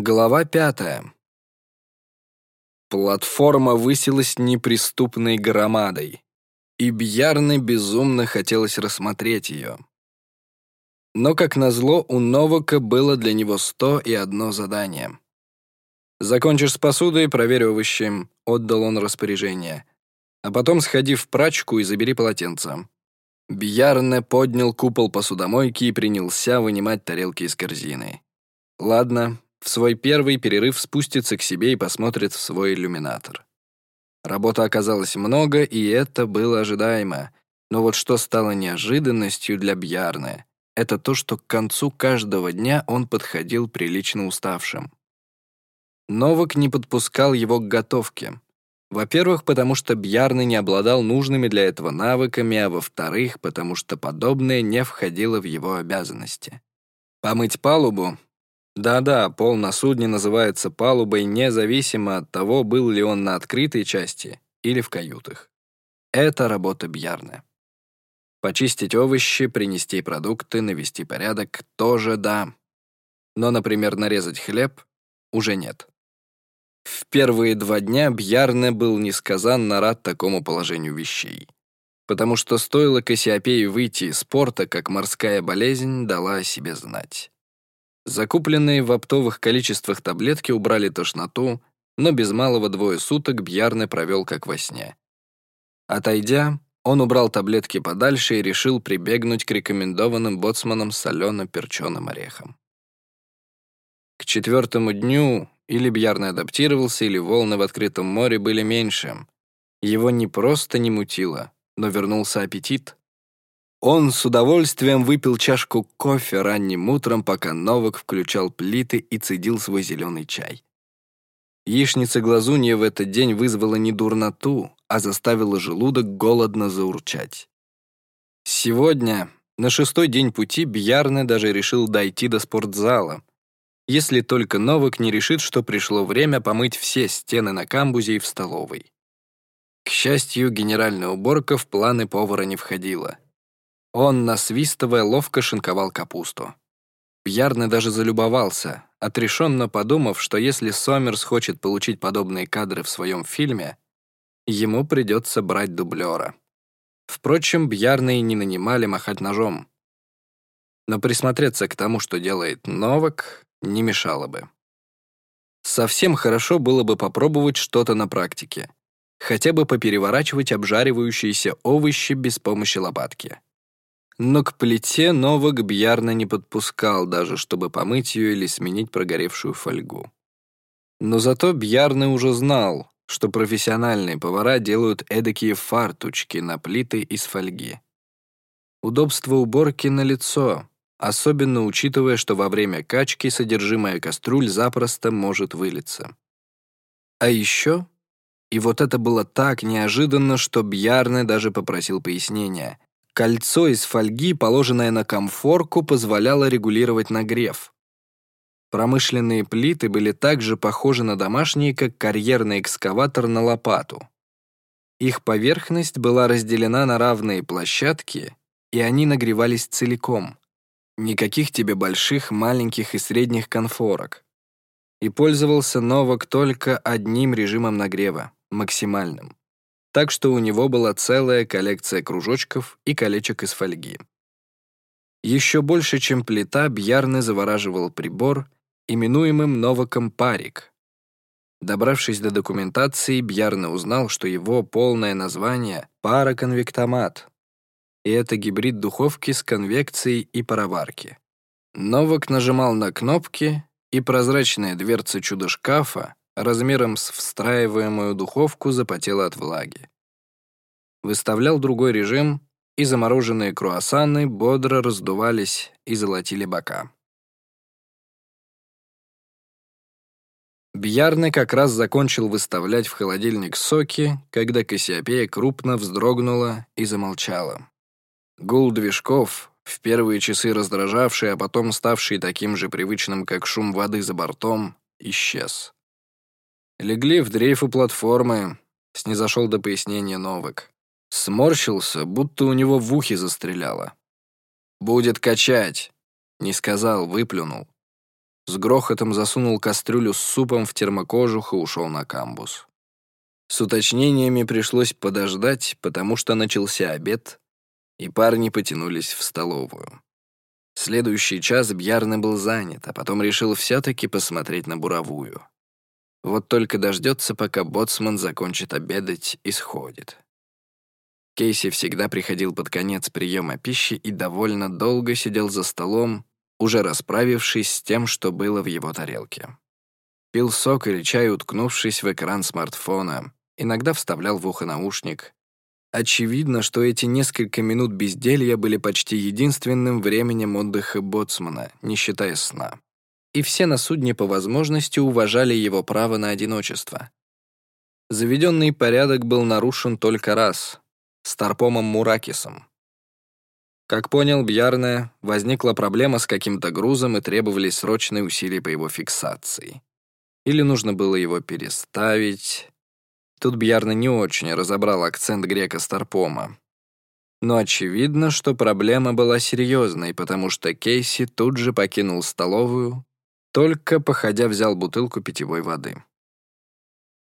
Глава пятая. Платформа высилась неприступной громадой, и Бьярне безумно хотелось рассмотреть ее. Но, как назло, у Новака было для него сто и одно задание. «Закончишь с посудой, проверь овощи», — отдал он распоряжение. «А потом сходи в прачку и забери полотенце». Бьярне поднял купол посудомойки и принялся вынимать тарелки из корзины. «Ладно, в свой первый перерыв спустится к себе и посмотрит в свой иллюминатор. Работы оказалось много, и это было ожидаемо. Но вот что стало неожиданностью для Бьярны, это то, что к концу каждого дня он подходил прилично уставшим. Новак не подпускал его к готовке. Во-первых, потому что Бьярны не обладал нужными для этого навыками, а во-вторых, потому что подобное не входило в его обязанности. Помыть палубу да-да, пол на судне называется палубой независимо от того, был ли он на открытой части или в каютах. Это работа Бьярны. Почистить овощи, принести продукты, навести порядок — тоже да. Но, например, нарезать хлеб — уже нет. В первые два дня Бьярне был несказанно рад такому положению вещей. Потому что стоило Кассиопею выйти из порта, как морская болезнь дала о себе знать. Закупленные в оптовых количествах таблетки убрали тошноту, но без малого двое суток Бьярне провел как во сне. Отойдя, он убрал таблетки подальше и решил прибегнуть к рекомендованным боцманом солено-перченым орехам. К четвертому дню или Бьярне адаптировался, или волны в открытом море были меньше. Его не просто не мутило, но вернулся аппетит. Он с удовольствием выпил чашку кофе ранним утром, пока Новак включал плиты и цедил свой зеленый чай. Яичница глазунья в этот день вызвала не дурноту, а заставила желудок голодно заурчать. Сегодня, на шестой день пути, Бьярне даже решил дойти до спортзала, если только Новак не решит, что пришло время помыть все стены на камбузе и в столовой. К счастью, генеральная уборка в планы повара не входила — он, насвистывая, ловко шинковал капусту. Пьярный даже залюбовался, отрешенно подумав, что если Сомерс хочет получить подобные кадры в своем фильме, ему придется брать дублера. Впрочем, Бьярные не нанимали махать ножом. Но присмотреться к тому, что делает Новак, не мешало бы. Совсем хорошо было бы попробовать что-то на практике. Хотя бы попереворачивать обжаривающиеся овощи без помощи лопатки но к плите Новак Бьярна не подпускал даже, чтобы помыть ее или сменить прогоревшую фольгу. Но зато Бьярны уже знал, что профессиональные повара делают эдакие фартучки на плиты из фольги. Удобство уборки на лицо, особенно учитывая, что во время качки содержимое кастрюль запросто может вылиться. А еще, и вот это было так неожиданно, что Бьярне даже попросил пояснения, Кольцо из фольги, положенное на комфорку, позволяло регулировать нагрев. Промышленные плиты были также похожи на домашние, как карьерный экскаватор на лопату. Их поверхность была разделена на равные площадки, и они нагревались целиком. Никаких тебе больших, маленьких и средних конфорок. И пользовался Новак только одним режимом нагрева — максимальным так что у него была целая коллекция кружочков и колечек из фольги. Еще больше, чем плита, Бьярне завораживал прибор, именуемым Новаком парик. Добравшись до документации, Бьярне узнал, что его полное название — пароконвектомат, и это гибрид духовки с конвекцией и пароварки. Новак нажимал на кнопки, и прозрачная дверца чудо-шкафа размером с встраиваемую духовку запотела от влаги. Выставлял другой режим, и замороженные круассаны бодро раздувались и золотили бока. Бьярны как раз закончил выставлять в холодильник соки, когда Кассиопея крупно вздрогнула и замолчала. Гул движков, в первые часы раздражавший, а потом ставший таким же привычным, как шум воды за бортом, исчез. Легли в дрейф у платформы, снизошел до пояснения Новак. Сморщился, будто у него в ухе застреляло. «Будет качать», — не сказал, выплюнул. с грохотом засунул кастрюлю с супом в термокожух и ушел на камбус. С уточнениями пришлось подождать, потому что начался обед, и парни потянулись в столовую. Следующий час Бьярны был занят, а потом решил все-таки посмотреть на буровую. Вот только дождется, пока боцман закончит обедать и сходит. Кейси всегда приходил под конец приема пищи и довольно долго сидел за столом, уже расправившись с тем, что было в его тарелке. Пил сок или чай, уткнувшись в экран смартфона, иногда вставлял в ухо наушник. Очевидно, что эти несколько минут безделья были почти единственным временем отдыха боцмана, не считая сна. И все на судне по возможности уважали его право на одиночество. Заведенный порядок был нарушен только раз — Старпомом Муракисом. Как понял Бьярне, возникла проблема с каким-то грузом и требовались срочные усилия по его фиксации. Или нужно было его переставить, Тут Бьярна не очень разобрал акцент грека Старпома. Но очевидно, что проблема была серьезной, потому что Кейси тут же покинул столовую, только походя взял бутылку питьевой воды.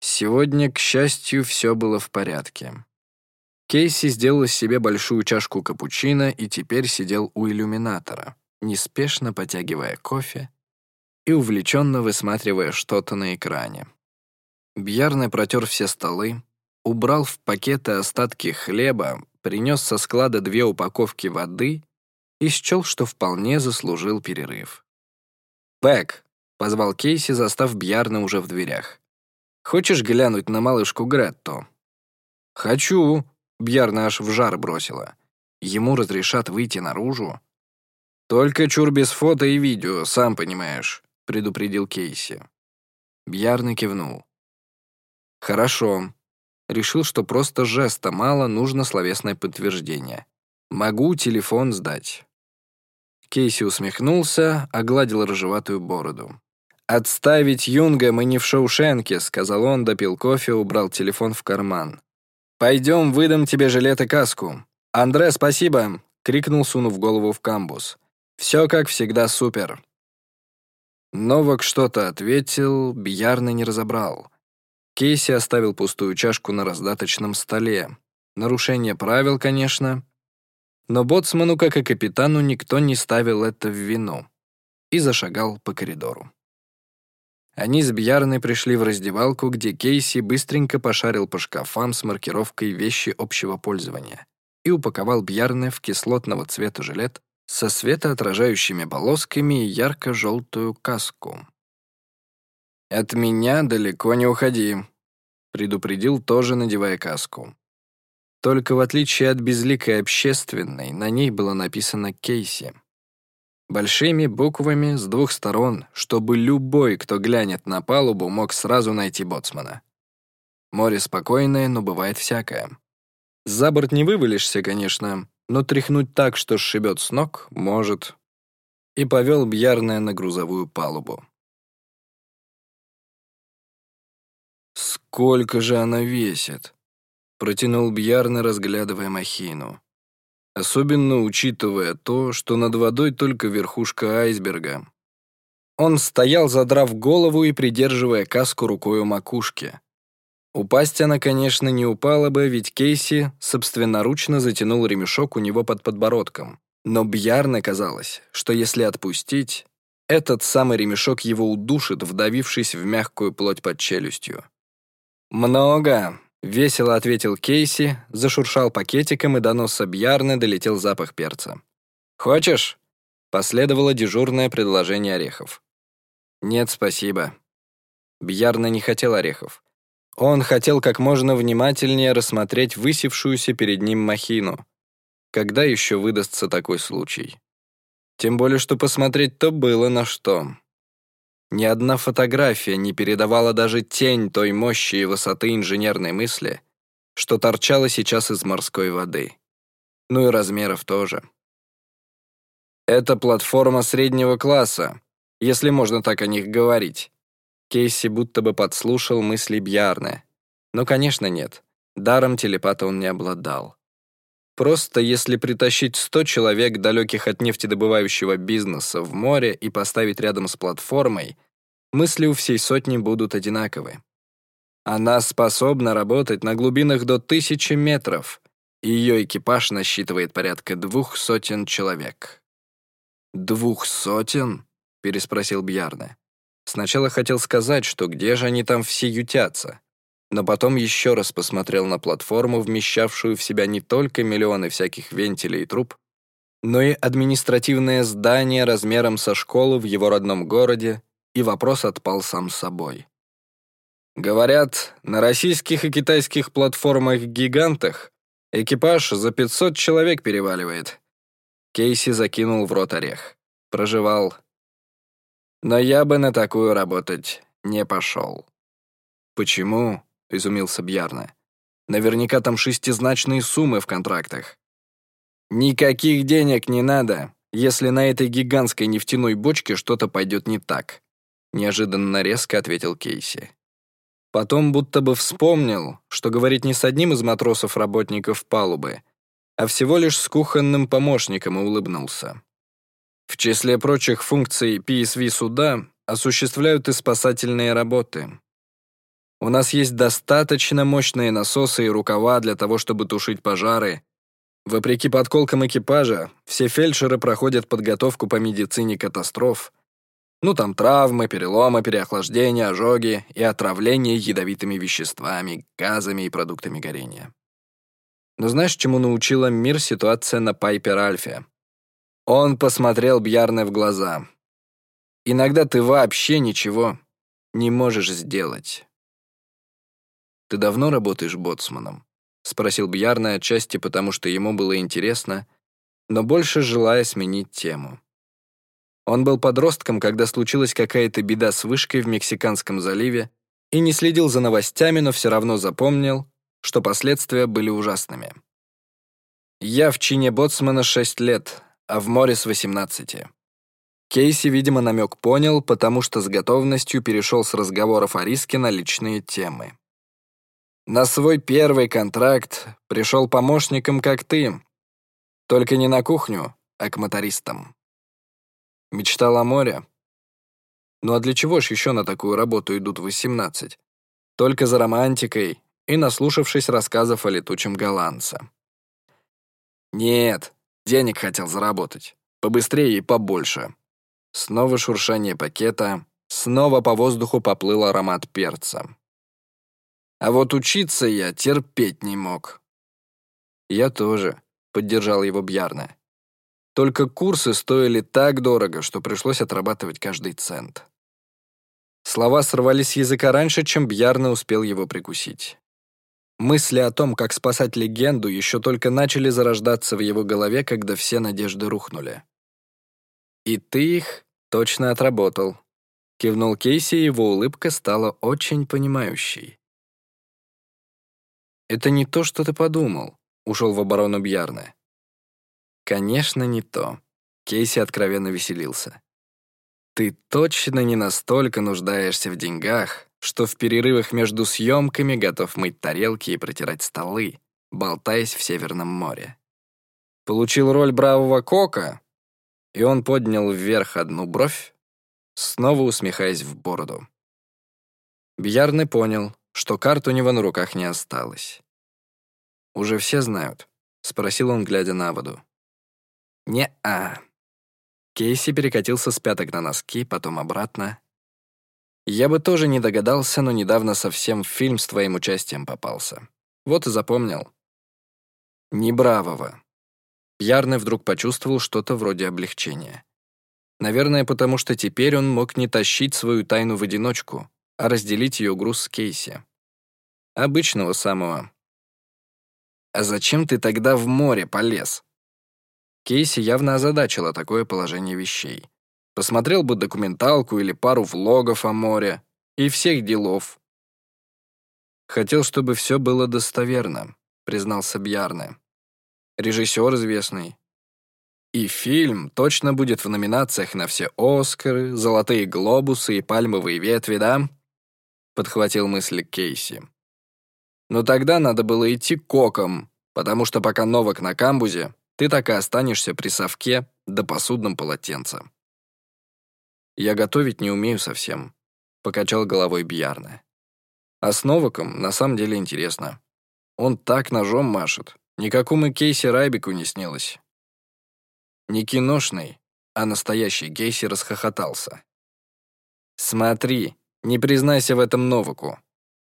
Сегодня, к счастью, все было в порядке. Кейси сделал себе большую чашку капучино и теперь сидел у иллюминатора, неспешно потягивая кофе и увлеченно высматривая что-то на экране. Бьярне протер все столы, убрал в пакеты остатки хлеба, принес со склада две упаковки воды и счел, что вполне заслужил перерыв. «Пэк», — позвал Кейси, застав Бьярна уже в дверях. «Хочешь глянуть на малышку Гретту?» «Хочу», — Бьярна аж в жар бросила. «Ему разрешат выйти наружу?» «Только чур без фото и видео, сам понимаешь», — предупредил Кейси. Бьярна кивнул. Хорошо. Решил, что просто жеста мало, нужно словесное подтверждение. Могу телефон сдать. Кейси усмехнулся, огладил рыжеватую бороду. «Отставить Юнга, мы не в Шоушенке», — сказал он, допил кофе, убрал телефон в карман. «Пойдем, выдам тебе жилет и каску». «Андре, спасибо!» — крикнул, сунув голову в камбус. «Все, как всегда, супер». Новак что-то ответил, Бьярный не разобрал. Кейси оставил пустую чашку на раздаточном столе. Нарушение правил, конечно. Но боцману, как и капитану, никто не ставил это в вину. И зашагал по коридору. Они с Бьярной пришли в раздевалку, где Кейси быстренько пошарил по шкафам с маркировкой «Вещи общего пользования» и упаковал Бьярне в кислотного цвета жилет со светоотражающими полосками и ярко-желтую каску. «От меня далеко не уходи», — предупредил, тоже надевая каску. Только в отличие от безликой общественной, на ней было написано «Кейси». Большими буквами с двух сторон, чтобы любой, кто глянет на палубу, мог сразу найти боцмана. Море спокойное, но бывает всякое. За борт не вывалишься, конечно, но тряхнуть так, что сшибет с ног, может. И повел Бьярная на грузовую палубу. «Сколько же она весит?» — протянул Бьярна, разглядывая махину. Особенно учитывая то, что над водой только верхушка айсберга. Он стоял, задрав голову и придерживая каску рукой у макушки. Упасть она, конечно, не упала бы, ведь Кейси собственноручно затянул ремешок у него под подбородком. Но Бьярне казалось, что если отпустить, этот самый ремешок его удушит, вдавившись в мягкую плоть под челюстью. «Много», — весело ответил Кейси, зашуршал пакетиком, и до носа Бьярны долетел запах перца. «Хочешь?» — последовало дежурное предложение орехов. «Нет, спасибо». Бьярна не хотел орехов. Он хотел как можно внимательнее рассмотреть высевшуюся перед ним махину. Когда еще выдастся такой случай? Тем более, что посмотреть-то было на что. Ни одна фотография не передавала даже тень той мощи и высоты инженерной мысли, что торчала сейчас из морской воды. Ну и размеров тоже. Это платформа среднего класса, если можно так о них говорить. Кейси будто бы подслушал мысли Бьярны. Но, конечно, нет. Даром телепата он не обладал. Просто если притащить 100 человек, далеких от нефтедобывающего бизнеса, в море и поставить рядом с платформой, мысли у всей сотни будут одинаковы. Она способна работать на глубинах до тысячи метров, и ее экипаж насчитывает порядка двух сотен человек. «Двух сотен?» — переспросил Бьярне. Сначала хотел сказать, что где же они там все ютятся, но потом еще раз посмотрел на платформу, вмещавшую в себя не только миллионы всяких вентилей и труб, но и административное здание размером со школу в его родном городе, и вопрос отпал сам собой. Говорят, на российских и китайских платформах-гигантах экипаж за 500 человек переваливает. Кейси закинул в рот орех. Проживал. Но я бы на такую работать не пошел. Почему? — изумился Бьярна. «Наверняка там шестизначные суммы в контрактах». «Никаких денег не надо, если на этой гигантской нефтяной бочке что-то пойдет не так», неожиданно резко ответил Кейси. Потом будто бы вспомнил, что говорит не с одним из матросов-работников палубы, а всего лишь с кухонным помощником и улыбнулся. В числе прочих функций PSV суда осуществляют и спасательные работы. У нас есть достаточно мощные насосы и рукава для того, чтобы тушить пожары. Вопреки подколкам экипажа, все фельдшеры проходят подготовку по медицине катастроф. Ну там травмы, переломы, переохлаждения, ожоги и отравление ядовитыми веществами, газами и продуктами горения. Но знаешь, чему научила мир ситуация на Пайпер-Альфе? Он посмотрел Бьярне в глаза. Иногда ты вообще ничего не можешь сделать. «Ты давно работаешь боцманом?» — спросил Бьярна отчасти потому, что ему было интересно, но больше желая сменить тему. Он был подростком, когда случилась какая-то беда с вышкой в Мексиканском заливе и не следил за новостями, но все равно запомнил, что последствия были ужасными. «Я в чине боцмана 6 лет, а в море с 18. Кейси, видимо, намек понял, потому что с готовностью перешел с разговоров о риске на личные темы. На свой первый контракт пришел помощником, как ты. Только не на кухню, а к мотористам. Мечтал о море. Ну а для чего ж еще на такую работу идут 18? Только за романтикой и наслушавшись рассказов о летучем голландце. Нет, денег хотел заработать. Побыстрее и побольше. Снова шуршание пакета, снова по воздуху поплыл аромат перца. А вот учиться я терпеть не мог. Я тоже, поддержал его Бьярна. Только курсы стоили так дорого, что пришлось отрабатывать каждый цент. Слова сорвались с языка раньше, чем Бьярна успел его прикусить. Мысли о том, как спасать легенду, еще только начали зарождаться в его голове, когда все надежды рухнули. «И ты их точно отработал», — кивнул Кейси, и его улыбка стала очень понимающей. «Это не то, что ты подумал», — ушел в оборону Бьярна. «Конечно, не то». Кейси откровенно веселился. «Ты точно не настолько нуждаешься в деньгах, что в перерывах между съемками готов мыть тарелки и протирать столы, болтаясь в Северном море. Получил роль бравого кока, и он поднял вверх одну бровь, снова усмехаясь в бороду. Бьярны понял, что карт у него на руках не осталось. «Уже все знают?» — спросил он, глядя на воду. «Не-а». Кейси перекатился с пяток на носки, потом обратно. «Я бы тоже не догадался, но недавно совсем фильм с твоим участием попался. Вот и запомнил». «Не бравого». Пьярный вдруг почувствовал что-то вроде облегчения. Наверное, потому что теперь он мог не тащить свою тайну в одиночку, а разделить ее груз с Кейси. Обычного самого. «А зачем ты тогда в море полез?» Кейси явно озадачило такое положение вещей. Посмотрел бы документалку или пару влогов о море. И всех делов. «Хотел, чтобы все было достоверно», — признался Бьярне. «Режиссер известный. И фильм точно будет в номинациях на все Оскары, Золотые глобусы и Пальмовые ветви, да?» — подхватил мысль Кейси. Но тогда надо было идти коком, потому что пока Новак на камбузе, ты так и останешься при совке да посудном полотенце. Я готовить не умею совсем, покачал головой Бьярна. А с Новаком на самом деле интересно. Он так ножом машет, никакому Кейси Райбику не снилось. Не киношный, а настоящий Кейси расхохотался. «Смотри, не признайся в этом Новаку.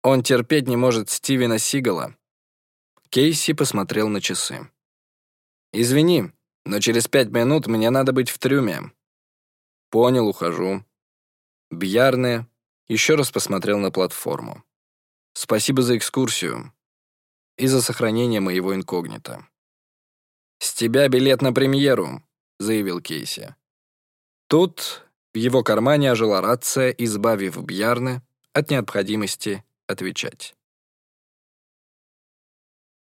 Он терпеть не может Стивена Сигала». Кейси посмотрел на часы. «Извини, но через пять минут мне надо быть в трюме». «Понял, ухожу». Бьярне еще раз посмотрел на платформу. «Спасибо за экскурсию и за сохранение моего инкогнито». «С тебя билет на премьеру», — заявил Кейси. Тут в его кармане ожила рация, избавив Бьярне от необходимости отвечать.